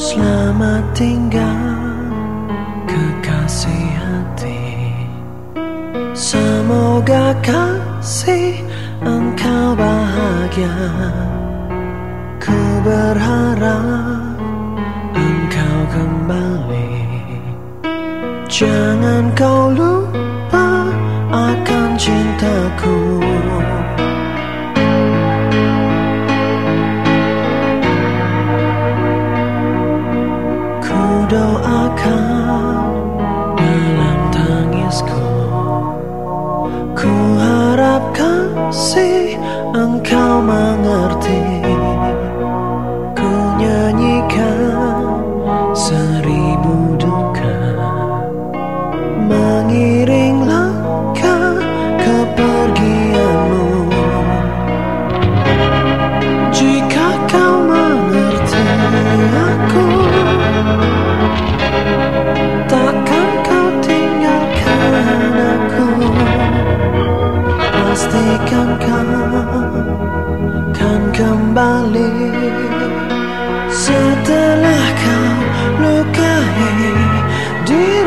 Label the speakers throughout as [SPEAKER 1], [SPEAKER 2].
[SPEAKER 1] Selamat tinggal kekasih hati. Semoga kasih engkau bahagia. Ku berharap engkau kembali. Jangan kau lupa akan cintaku kasih engkau mengerti. Ku nyanyikan seribu duka. Mengiring langkah kepergianmu. Jika kau mengerti aku Takkan kau tinggalkan aku Pastikan kau kan kembali. Setelah kau lukai diri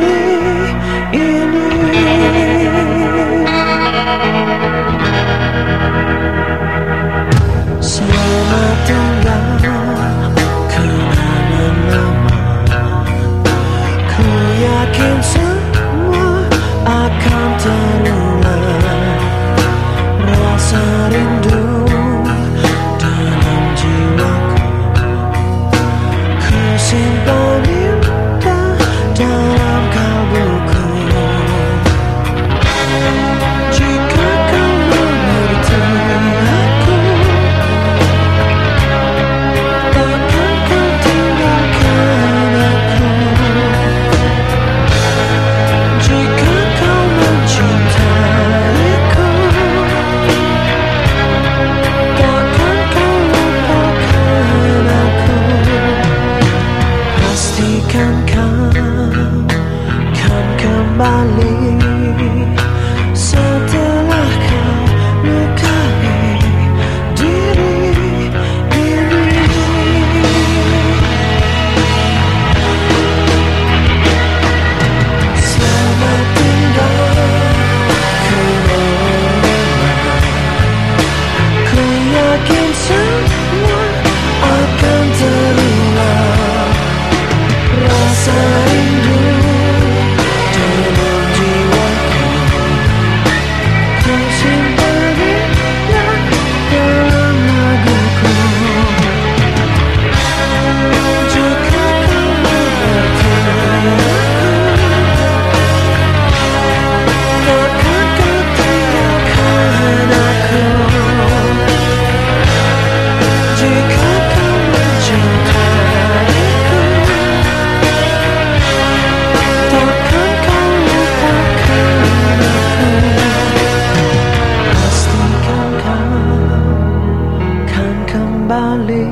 [SPEAKER 1] kembali.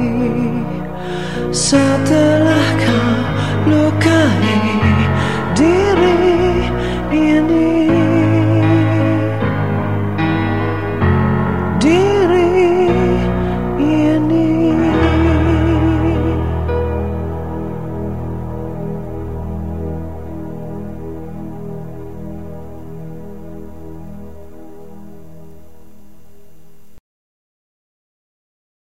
[SPEAKER 1] Setelah kau lukai